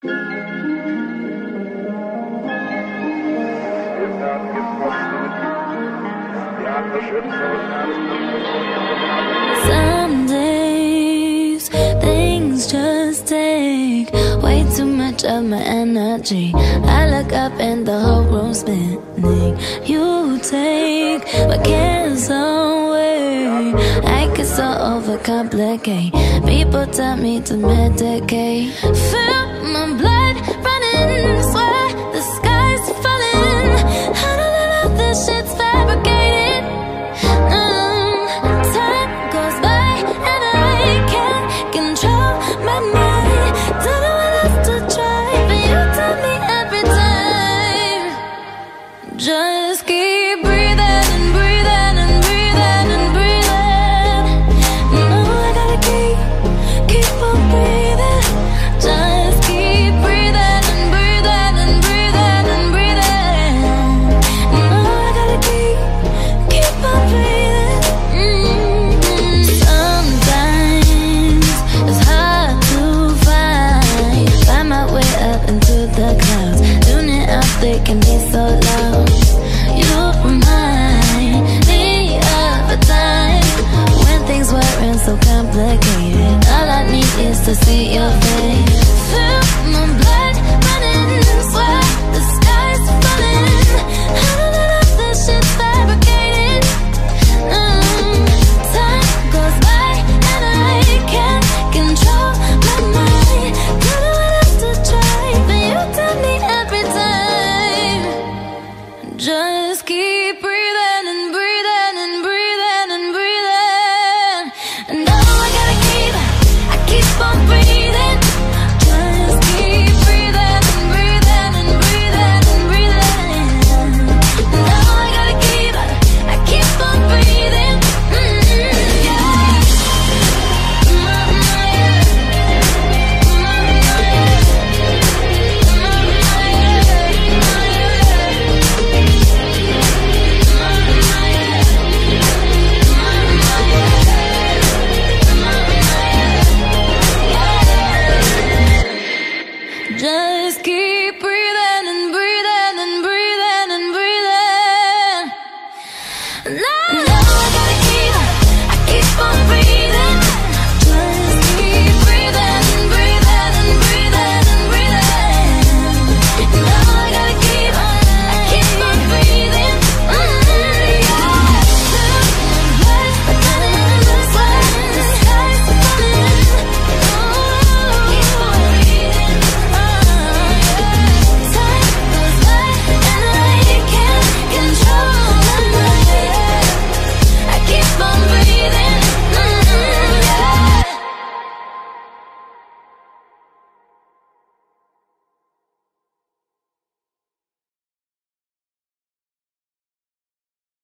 Some days things just take way too much of my energy. I look up and the whole room's spinning. You take my cares overcomplicate. People tell me to medicate. Feel my blood running Swear the sky's falling. I know that all this shit's fabricated? Mm, Time goes by and I can't control my mind. Don't know what else to your face.